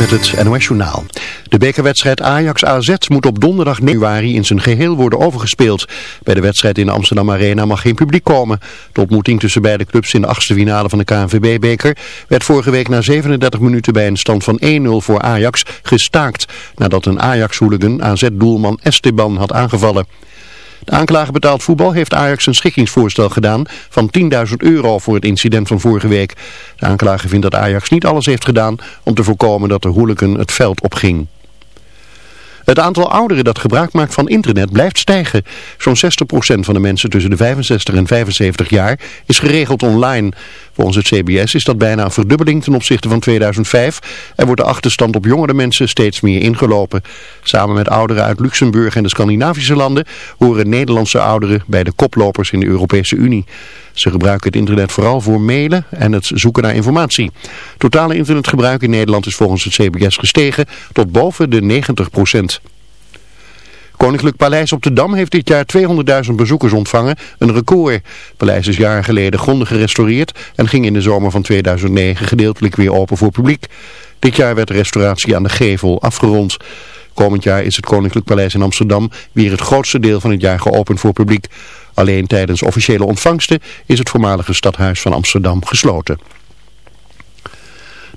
met het NOS Journaal. De bekerwedstrijd Ajax-AZ moet op donderdag 9 januari in zijn geheel worden overgespeeld. Bij de wedstrijd in de Amsterdam Arena mag geen publiek komen. De ontmoeting tussen beide clubs in de achtste finale van de KNVB-beker werd vorige week na 37 minuten bij een stand van 1-0 voor Ajax gestaakt. Nadat een Ajax-hooligan AZ-doelman Esteban had aangevallen. De aanklager betaald voetbal heeft Ajax een schikkingsvoorstel gedaan van 10.000 euro voor het incident van vorige week. De aanklager vindt dat Ajax niet alles heeft gedaan om te voorkomen dat de hooligan het veld opging. Het aantal ouderen dat gebruik maakt van internet blijft stijgen. Zo'n 60% van de mensen tussen de 65 en 75 jaar is geregeld online. Volgens het CBS is dat bijna een verdubbeling ten opzichte van 2005 en wordt de achterstand op jongere mensen steeds meer ingelopen. Samen met ouderen uit Luxemburg en de Scandinavische landen horen Nederlandse ouderen bij de koplopers in de Europese Unie. Ze gebruiken het internet vooral voor mailen en het zoeken naar informatie. Totale internetgebruik in Nederland is volgens het CBS gestegen tot boven de 90 procent. Koninklijk Paleis op de Dam heeft dit jaar 200.000 bezoekers ontvangen, een record. Het paleis is jaren geleden grondig gerestaureerd en ging in de zomer van 2009 gedeeltelijk weer open voor publiek. Dit jaar werd de restauratie aan de gevel afgerond. Komend jaar is het Koninklijk Paleis in Amsterdam weer het grootste deel van het jaar geopend voor publiek. Alleen tijdens officiële ontvangsten is het voormalige stadhuis van Amsterdam gesloten.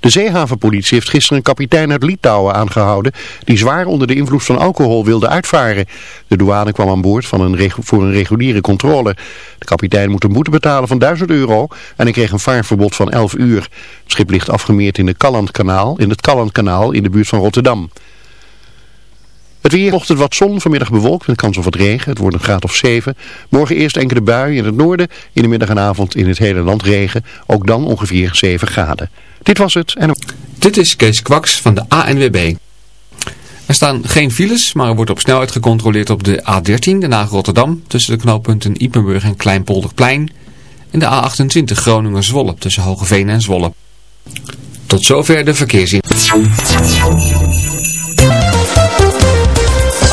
De zeehavenpolitie heeft gisteren een kapitein uit Litouwen aangehouden die zwaar onder de invloed van alcohol wilde uitvaren. De douane kwam aan boord van een voor een reguliere controle. De kapitein moet een boete betalen van 1000 euro en hij kreeg een vaarverbod van 11 uur. Het schip ligt afgemeerd in, de Kallandkanaal, in het Kallandkanaal in de buurt van Rotterdam. Het weer, ochtend wat zon, vanmiddag bewolkt met kans op wat regen. Het wordt een graad of 7. Morgen eerst enkele buien in het noorden, in de middag en avond in het hele land regen. Ook dan ongeveer 7 graden. Dit was het. En... Dit is Kees Kwaks van de ANWB. Er staan geen files, maar er wordt op snelheid gecontroleerd op de A13, de Haag Rotterdam, tussen de knooppunten Ipenburg en Kleinpolderplein. En de A28 Groningen-Zwolle, tussen Hogeveen en Zwolle. Tot zover de verkeersin.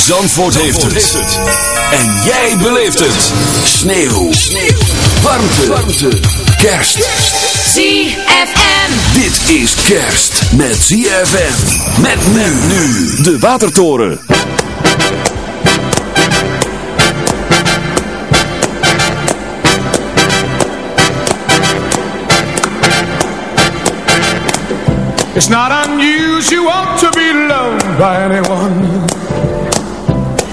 Zandvoort, heeft, het. En jij beleeft het. Sneeuw. Sneeuw. Warmte. Warmte. Kerst. ZFM. Dit is kerst met ZFM. Met men nu. De Watertoren. It's not unusual to be loved by anyone.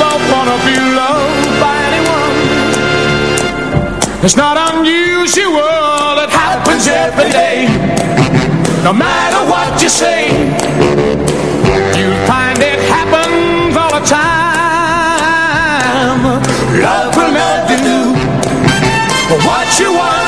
wanna be loved by anyone, it's not unusual. It happens every day. No matter what you say, you'll find it happens all the time. Love will never do what you want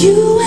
You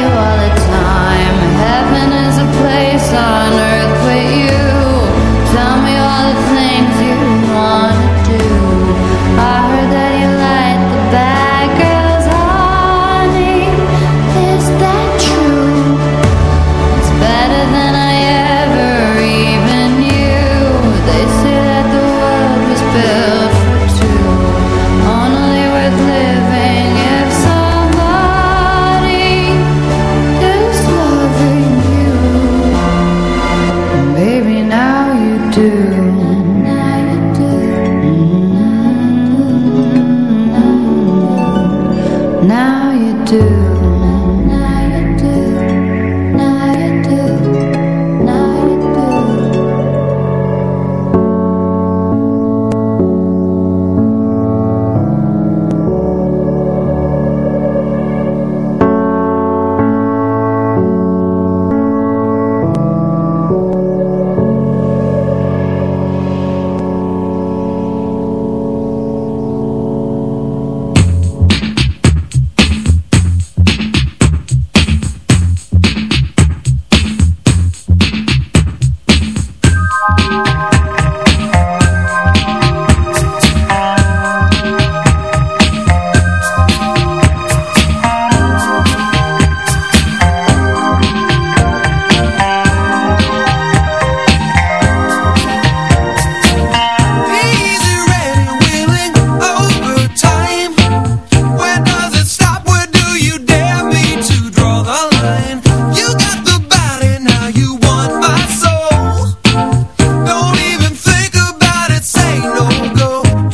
you all the time.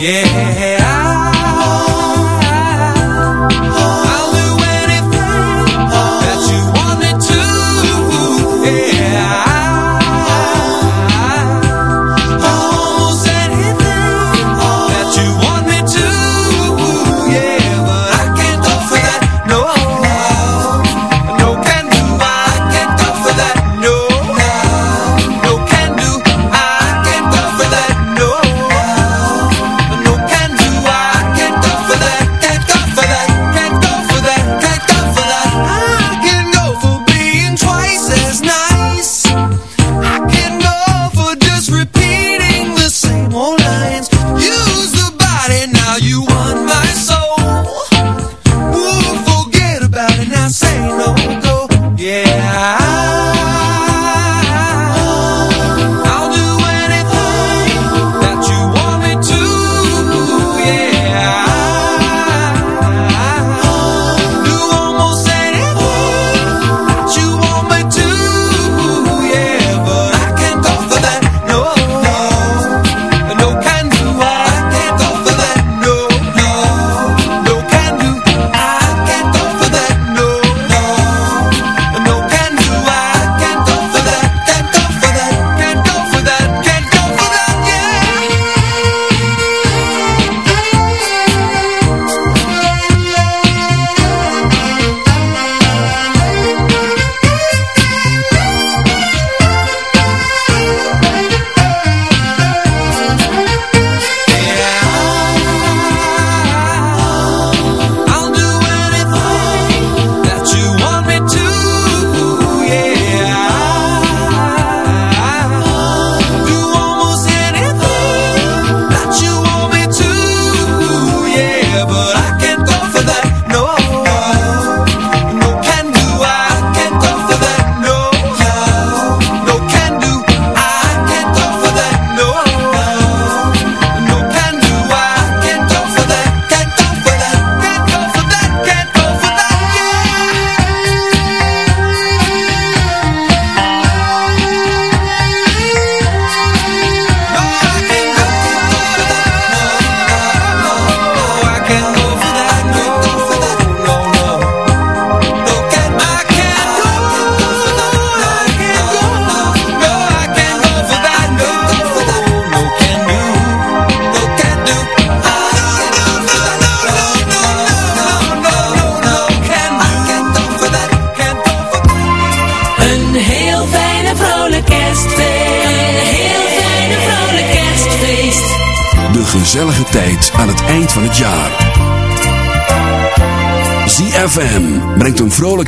Yeah.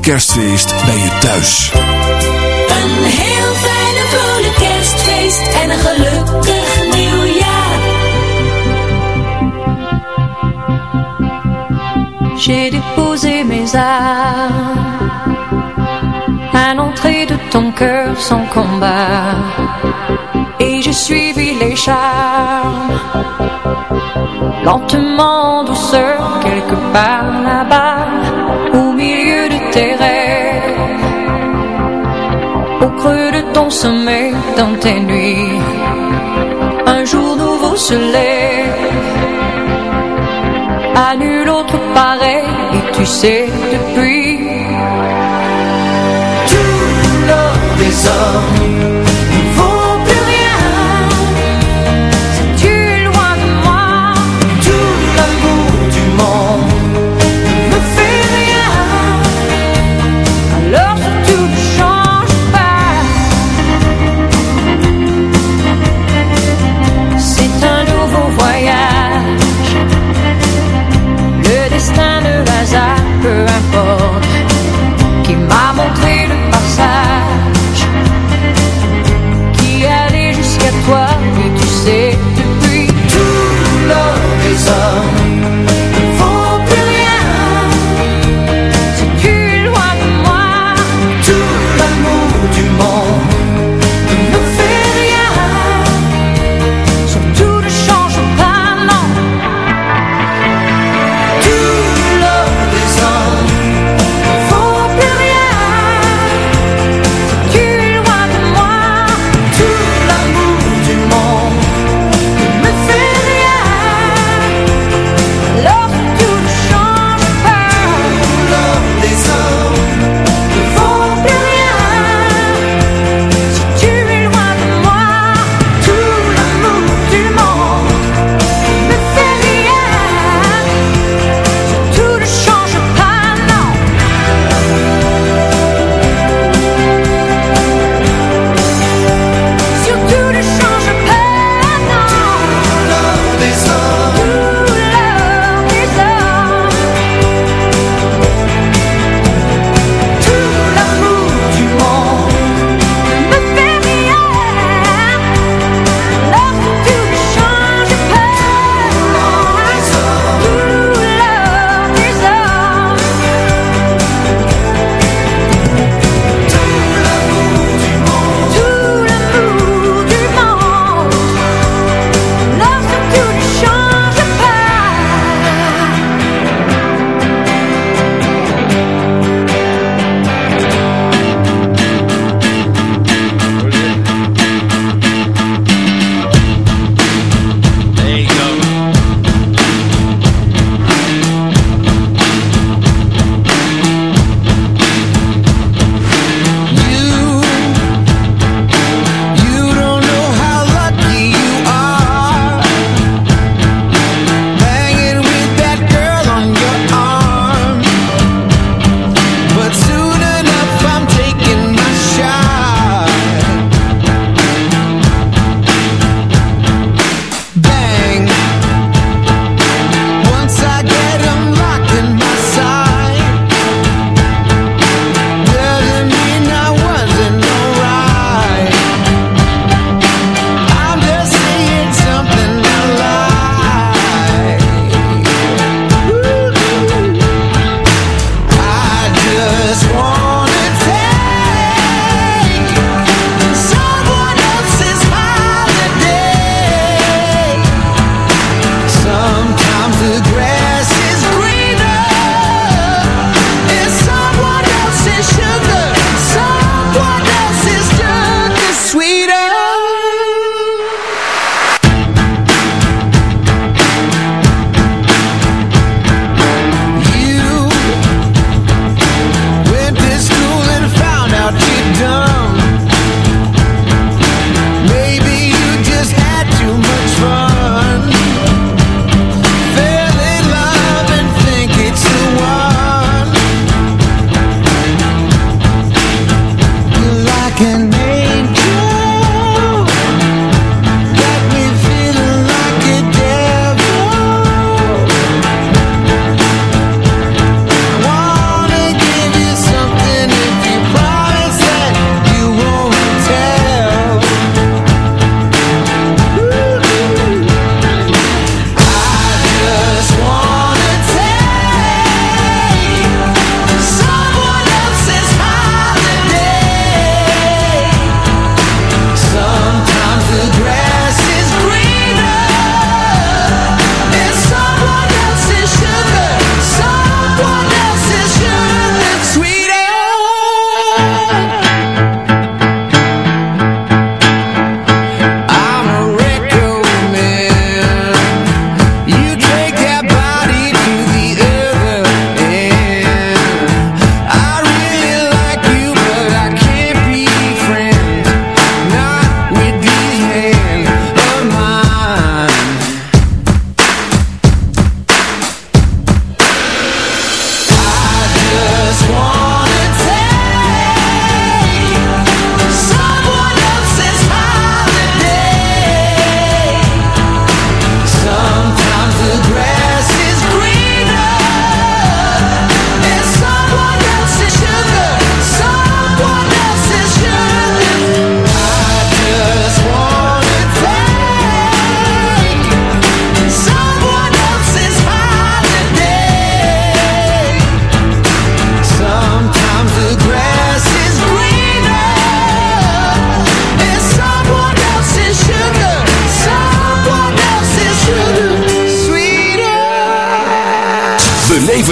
kerstfeest bij je thuis. Een heel fijne vrolijk kerstfeest en een gelukkig nieuwjaar. J'ai déposé mes armes à l'entrée de ton cœur sans combat. Et j'ai suivi les charmes, lentement, douceur, quelque part là-bas. au creux de ton sommeil, dans tes nuits. Un jour nouveau se lève, à nul autre pareil, et tu sais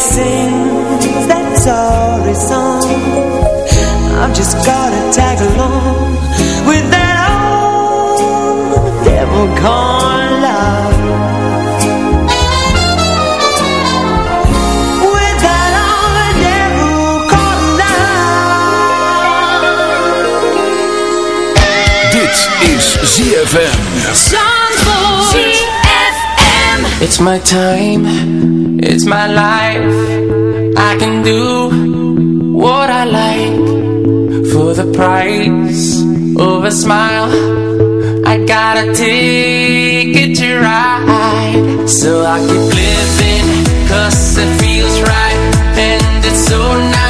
Sings that sorry song. I've just gotta tag along with that old devil called love. With that old devil called love. Dit is ZFM. It's my time, it's my life. I can do what I like for the price of a smile. I got a ticket to ride, so I keep living, cause it feels right, and it's so nice,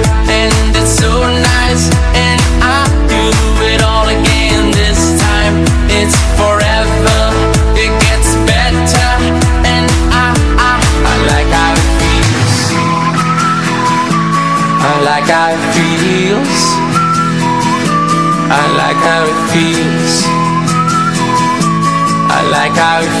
Feels. I like how it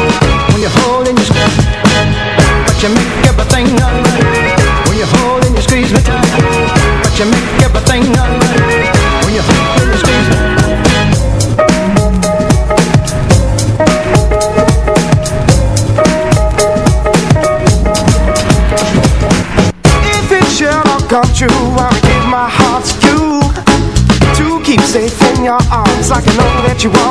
what you want.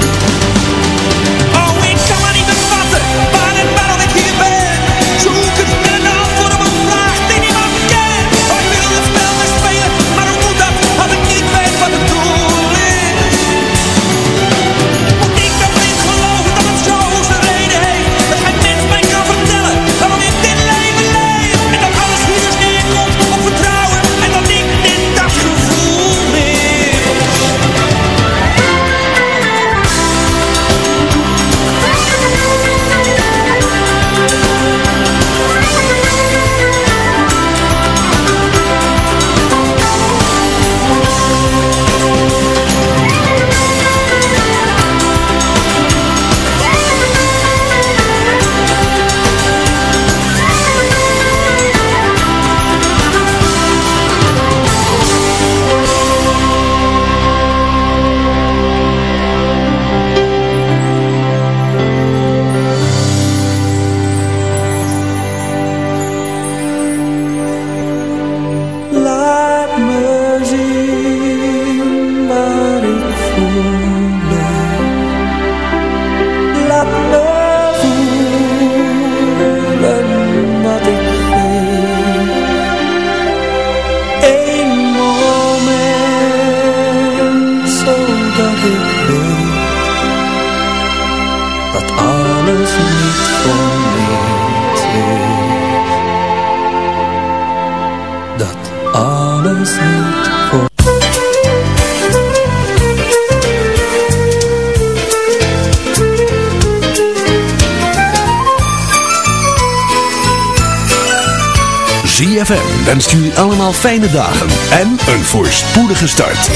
Fijne dagen en een voorspoedige start.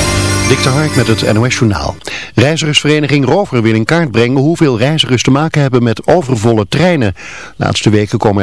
Dik de Hark met het NOS Journaal. Reizigersvereniging Rover wil in kaart brengen hoeveel reizigers te maken hebben met overvolle treinen. Laatste weken komen